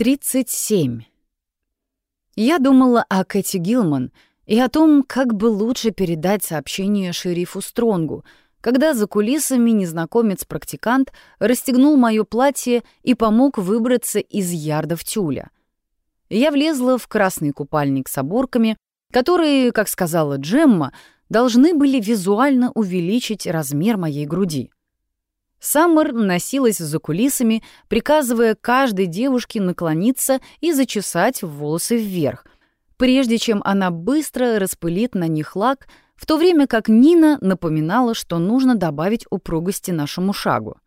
37. Я думала о Кэти Гилман и о том, как бы лучше передать сообщение шерифу Стронгу, когда за кулисами незнакомец-практикант расстегнул моё платье и помог выбраться из ярдов тюля. Я влезла в красный купальник с оборками, которые, как сказала Джемма, должны были визуально увеличить размер моей груди. Саммер носилась за кулисами, приказывая каждой девушке наклониться и зачесать волосы вверх, прежде чем она быстро распылит на них лак, в то время как Нина напоминала, что нужно добавить упругости нашему шагу.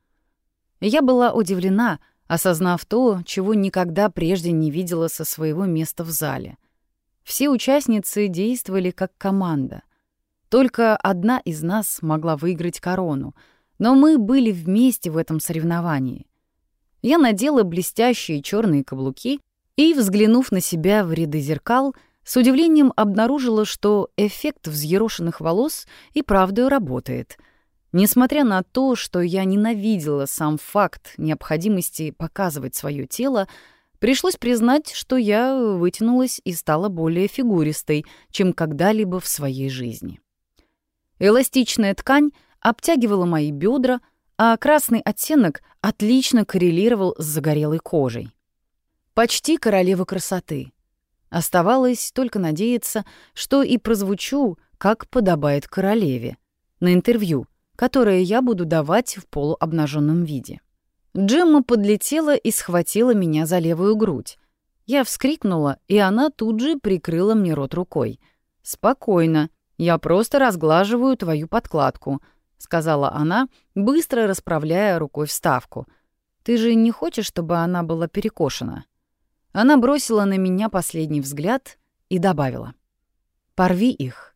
Я была удивлена, осознав то, чего никогда прежде не видела со своего места в зале. Все участницы действовали как команда. Только одна из нас могла выиграть корону — но мы были вместе в этом соревновании. Я надела блестящие черные каблуки и, взглянув на себя в ряды зеркал, с удивлением обнаружила, что эффект взъерошенных волос и правда работает. Несмотря на то, что я ненавидела сам факт необходимости показывать свое тело, пришлось признать, что я вытянулась и стала более фигуристой, чем когда-либо в своей жизни. Эластичная ткань обтягивала мои бедра, а красный оттенок отлично коррелировал с загорелой кожей. Почти королева красоты. Оставалось только надеяться, что и прозвучу, как подобает королеве, на интервью, которое я буду давать в полуобнаженном виде. Джемма подлетела и схватила меня за левую грудь. Я вскрикнула, и она тут же прикрыла мне рот рукой. «Спокойно. Я просто разглаживаю твою подкладку сказала она, быстро расправляя рукой вставку. Ты же не хочешь, чтобы она была перекошена? Она бросила на меня последний взгляд и добавила: "Порви их".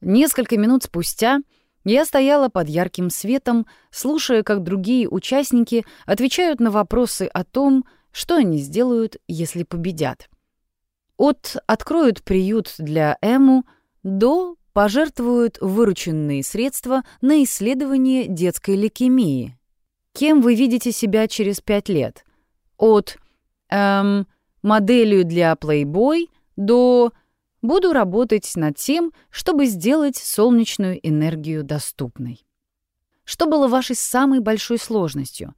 Несколько минут спустя я стояла под ярким светом, слушая, как другие участники отвечают на вопросы о том, что они сделают, если победят. От «откроют приют для Эму» до пожертвуют вырученные средства на исследование детской лейкемии. Кем вы видите себя через пять лет? От эм, моделью для Playboy до буду работать над тем, чтобы сделать солнечную энергию доступной. Что было вашей самой большой сложностью?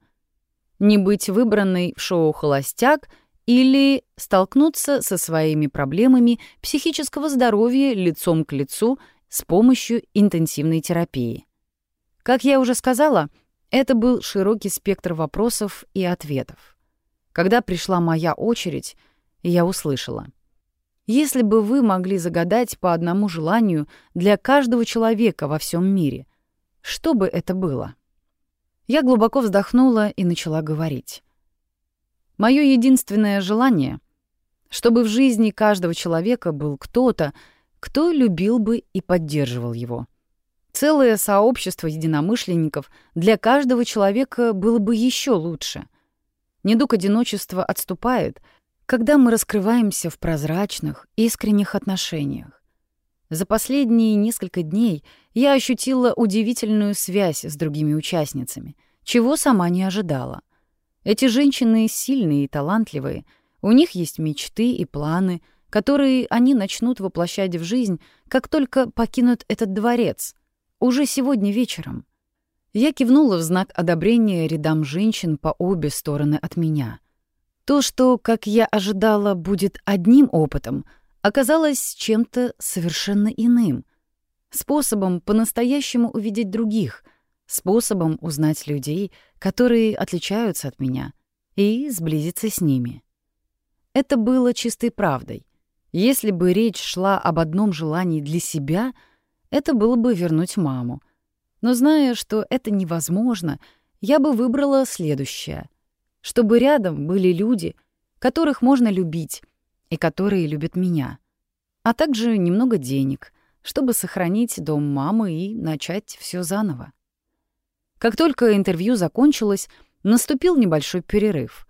Не быть выбранной в шоу «Холостяк» или столкнуться со своими проблемами психического здоровья лицом к лицу с помощью интенсивной терапии. Как я уже сказала, это был широкий спектр вопросов и ответов. Когда пришла моя очередь, я услышала. Если бы вы могли загадать по одному желанию для каждого человека во всем мире, что бы это было? Я глубоко вздохнула и начала говорить. Мое единственное желание — чтобы в жизни каждого человека был кто-то, кто любил бы и поддерживал его. Целое сообщество единомышленников для каждого человека было бы еще лучше. Недуг одиночества отступает, когда мы раскрываемся в прозрачных, искренних отношениях. За последние несколько дней я ощутила удивительную связь с другими участницами, чего сама не ожидала — эти женщины сильные и талантливые, у них есть мечты и планы, которые они начнут воплощать в жизнь, как только покинут этот дворец, уже сегодня вечером. Я кивнула в знак одобрения рядам женщин по обе стороны от меня. То, что, как я ожидала, будет одним опытом, оказалось чем-то совершенно иным. Способом по-настоящему увидеть других, способом узнать людей, которые отличаются от меня, и сблизиться с ними. Это было чистой правдой. Если бы речь шла об одном желании для себя, это было бы вернуть маму. Но зная, что это невозможно, я бы выбрала следующее. Чтобы рядом были люди, которых можно любить и которые любят меня. А также немного денег, чтобы сохранить дом мамы и начать все заново. Как только интервью закончилось, наступил небольшой перерыв.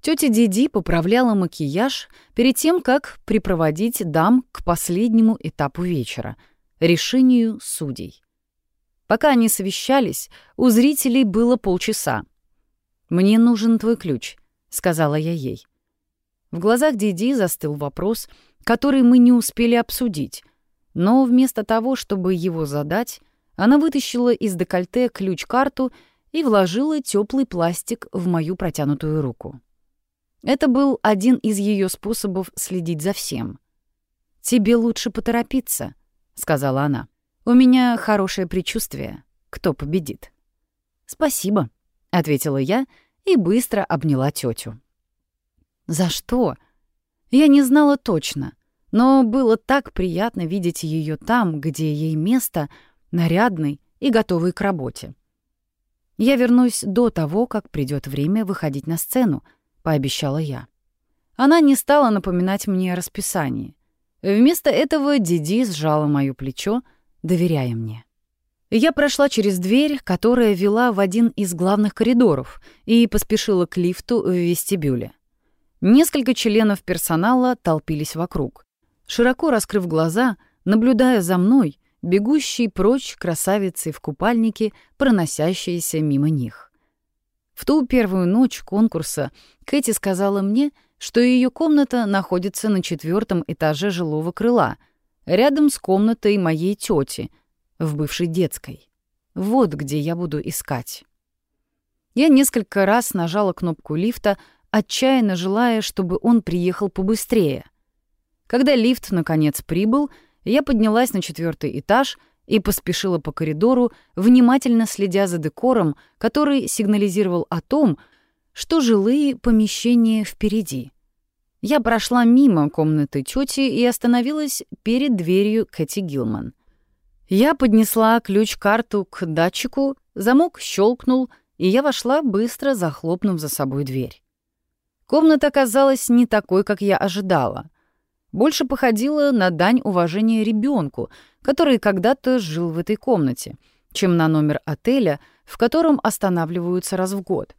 Тётя Диди поправляла макияж перед тем, как припроводить дам к последнему этапу вечера — решению судей. Пока они совещались, у зрителей было полчаса. «Мне нужен твой ключ», — сказала я ей. В глазах Диди застыл вопрос, который мы не успели обсудить, но вместо того, чтобы его задать, она вытащила из декольте ключ-карту и вложила теплый пластик в мою протянутую руку. Это был один из ее способов следить за всем. «Тебе лучше поторопиться», — сказала она. «У меня хорошее предчувствие, кто победит». «Спасибо», — ответила я и быстро обняла тетю. «За что?» Я не знала точно, но было так приятно видеть ее там, где ей место, нарядной и готовой к работе. «Я вернусь до того, как придет время выходить на сцену», — пообещала я. Она не стала напоминать мне о расписании. Вместо этого Диди сжала моё плечо, доверяя мне. Я прошла через дверь, которая вела в один из главных коридоров, и поспешила к лифту в вестибюле. Несколько членов персонала толпились вокруг, широко раскрыв глаза, наблюдая за мной, бегущей прочь красавицей в купальнике, проносящейся мимо них. В ту первую ночь конкурса Кэти сказала мне, что ее комната находится на четвертом этаже жилого крыла, рядом с комнатой моей тети, в бывшей детской. Вот где я буду искать. Я несколько раз нажала кнопку лифта, отчаянно желая, чтобы он приехал побыстрее. Когда лифт, наконец, прибыл, я поднялась на четвертый этаж и поспешила по коридору, внимательно следя за декором, который сигнализировал о том, что жилые помещения впереди. Я прошла мимо комнаты тети и остановилась перед дверью Кэти Гилман. Я поднесла ключ-карту к датчику, замок щелкнул, и я вошла, быстро захлопнув за собой дверь. Комната оказалась не такой, как я ожидала — больше походила на дань уважения ребенку, который когда-то жил в этой комнате, чем на номер отеля, в котором останавливаются раз в год.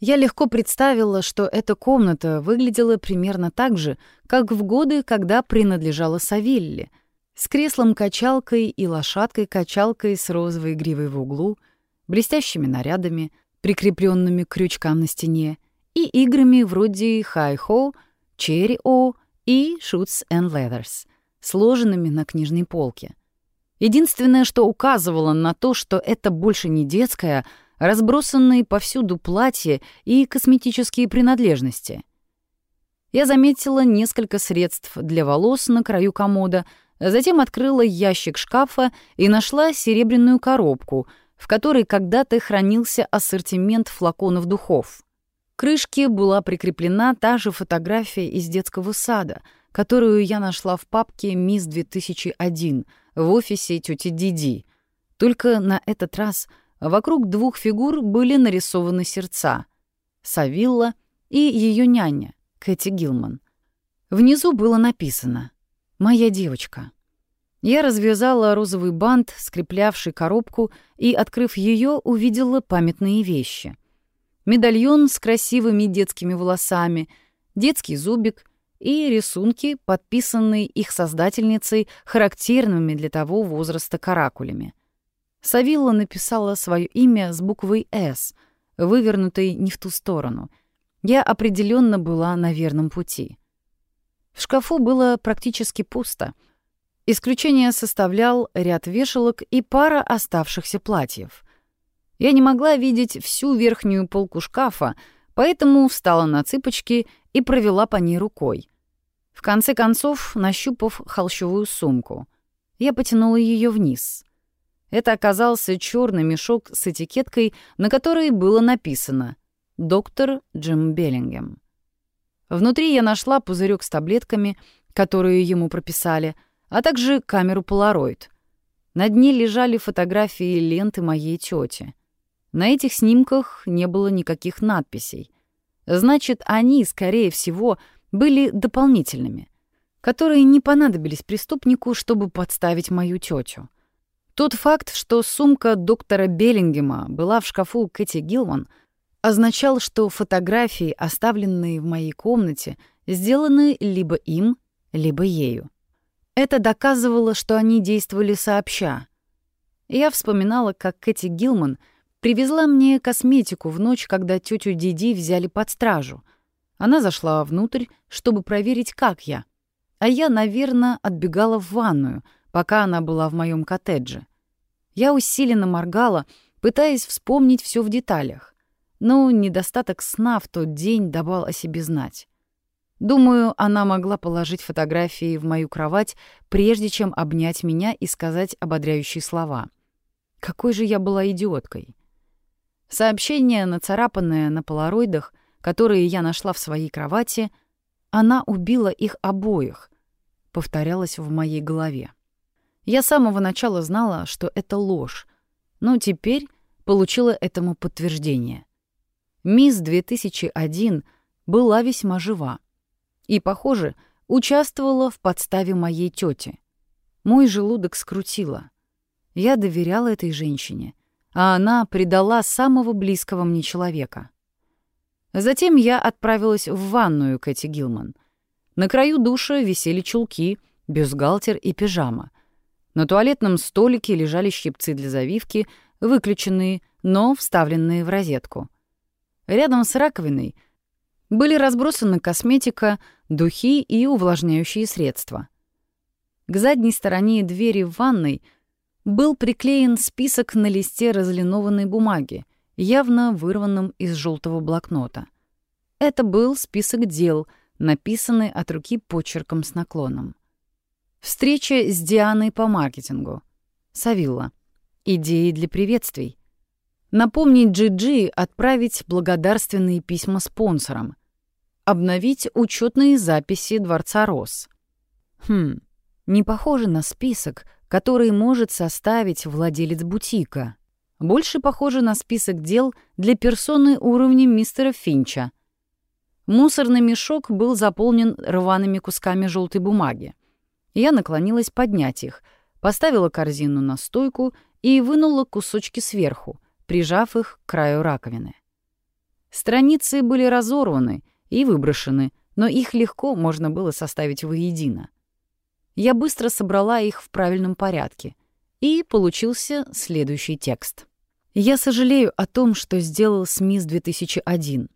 Я легко представила, что эта комната выглядела примерно так же, как в годы, когда принадлежала Савилле, с креслом-качалкой и лошадкой-качалкой с розовой гривой в углу, блестящими нарядами, прикрепленными к крючкам на стене, и играми вроде «Хай-Хо», «Черри-О», и «Shoots and Leathers», сложенными на книжной полке. Единственное, что указывало на то, что это больше не детское, разбросанные повсюду платья и косметические принадлежности. Я заметила несколько средств для волос на краю комода, затем открыла ящик шкафа и нашла серебряную коробку, в которой когда-то хранился ассортимент флаконов духов. Крышке была прикреплена та же фотография из детского сада, которую я нашла в папке «Мисс 2001» в офисе тети Диди. Только на этот раз вокруг двух фигур были нарисованы сердца — Савилла и ее няня, Кэти Гилман. Внизу было написано «Моя девочка». Я развязала розовый бант, скреплявший коробку, и, открыв ее, увидела памятные вещи — медальон с красивыми детскими волосами, детский зубик и рисунки, подписанные их создательницей характерными для того возраста каракулями. Савилла написала свое имя с буквой «С», вывернутой не в ту сторону. Я определенно была на верном пути. В шкафу было практически пусто. Исключение составлял ряд вешалок и пара оставшихся платьев. Я не могла видеть всю верхнюю полку шкафа, поэтому встала на цыпочки и провела по ней рукой. В конце концов, нащупав холщовую сумку, я потянула ее вниз. Это оказался черный мешок с этикеткой, на которой было написано «Доктор Джим Беллингем». Внутри я нашла пузырек с таблетками, которые ему прописали, а также камеру Polaroid. На дне лежали фотографии ленты моей тети. На этих снимках не было никаких надписей. Значит, они, скорее всего, были дополнительными, которые не понадобились преступнику, чтобы подставить мою тетю. Тот факт, что сумка доктора Беллингема была в шкафу Кэти Гилман, означал, что фотографии, оставленные в моей комнате, сделаны либо им, либо ею. Это доказывало, что они действовали сообща. Я вспоминала, как Кэти Гилман — привезла мне косметику в ночь, когда тетю Диди взяли под стражу. Она зашла внутрь, чтобы проверить, как я. А я, наверное, отбегала в ванную, пока она была в моем коттедже. Я усиленно моргала, пытаясь вспомнить все в деталях. Но недостаток сна в тот день давал о себе знать. Думаю, она могла положить фотографии в мою кровать, прежде чем обнять меня и сказать ободряющие слова. Какой же я была идиоткой. Сообщение, нацарапанное на полароидах, которые я нашла в своей кровати, она убила их обоих, повторялось в моей голове. Я с самого начала знала, что это ложь, но теперь получила этому подтверждение. Мисс 2001 была весьма жива и, похоже, участвовала в подставе моей тети. Мой желудок скрутило. Я доверяла этой женщине, а она предала самого близкого мне человека. Затем я отправилась в ванную Кэти Гилман. На краю душа висели чулки, бюстгальтер и пижама. На туалетном столике лежали щипцы для завивки, выключенные, но вставленные в розетку. Рядом с раковиной были разбросаны косметика, духи и увлажняющие средства. К задней стороне двери в ванной был приклеен список на листе разлинованной бумаги, явно вырванном из желтого блокнота. Это был список дел, написанный от руки почерком с наклоном. Встреча с Дианой по маркетингу. Савилла. Идеи для приветствий. Напомнить Джиджи отправить благодарственные письма спонсорам обновить учетные записи Дворца Рос. Хм, не похоже на список, который может составить владелец бутика. Больше похоже на список дел для персоны уровня мистера Финча. Мусорный мешок был заполнен рваными кусками желтой бумаги. Я наклонилась поднять их, поставила корзину на стойку и вынула кусочки сверху, прижав их к краю раковины. Страницы были разорваны — и выброшены, но их легко можно было составить воедино. Я быстро собрала их в правильном порядке, и получился следующий текст. «Я сожалею о том, что сделал с мисс 2001.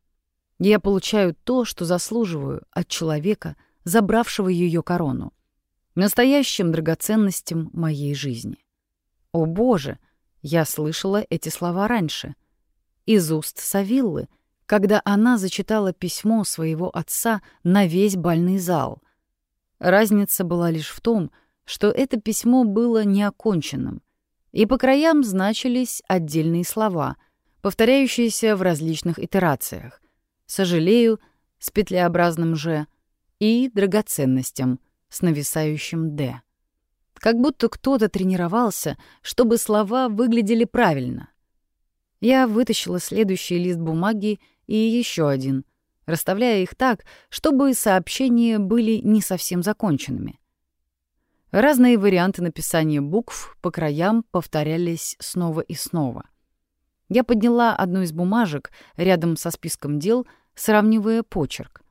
Я получаю то, что заслуживаю от человека, забравшего ее корону, настоящим драгоценностям моей жизни. О боже, я слышала эти слова раньше. Из уст Савиллы — когда она зачитала письмо своего отца на весь бальный зал. Разница была лишь в том, что это письмо было неоконченным, и по краям значились отдельные слова, повторяющиеся в различных итерациях. «Сожалею» с петлеобразным «ж» и «драгоценностям» с нависающим «д». Как будто кто-то тренировался, чтобы слова выглядели правильно. Я вытащила следующий лист бумаги и еще один, расставляя их так, чтобы сообщения были не совсем законченными. Разные варианты написания букв по краям повторялись снова и снова. Я подняла одну из бумажек рядом со списком дел, сравнивая почерк.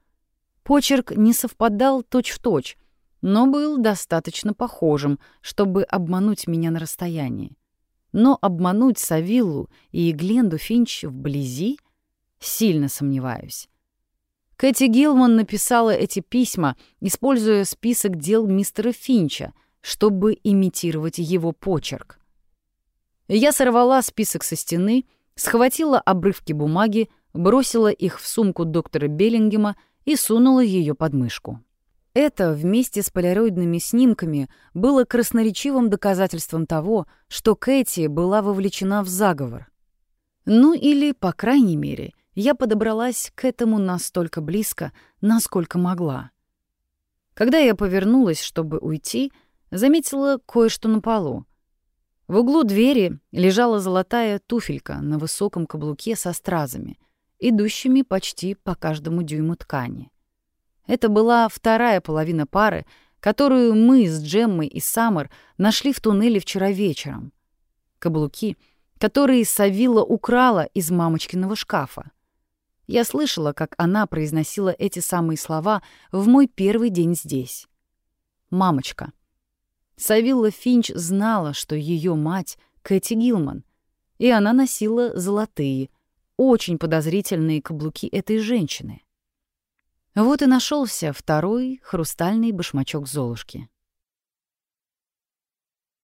Почерк не совпадал точь-в-точь, точь, но был достаточно похожим, чтобы обмануть меня на расстоянии. Но обмануть Савиллу и Гленду Финч вблизи — Сильно сомневаюсь. Кэти Гилман написала эти письма, используя список дел мистера Финча, чтобы имитировать его почерк. Я сорвала список со стены, схватила обрывки бумаги, бросила их в сумку доктора Беллингема и сунула ее под мышку. Это вместе с полироидными снимками было красноречивым доказательством того, что Кэти была вовлечена в заговор. Ну или, по крайней мере, я подобралась к этому настолько близко, насколько могла. Когда я повернулась, чтобы уйти, заметила кое-что на полу. В углу двери лежала золотая туфелька на высоком каблуке со стразами, идущими почти по каждому дюйму ткани. Это была вторая половина пары, которую мы с Джеммой и Саммер нашли в туннеле вчера вечером. Каблуки, которые Савила украла из мамочкиного шкафа. Я слышала, как она произносила эти самые слова в мой первый день здесь. «Мамочка». Савилла Финч знала, что ее мать — Кэти Гилман. и она носила золотые, очень подозрительные каблуки этой женщины. Вот и нашелся второй хрустальный башмачок Золушки.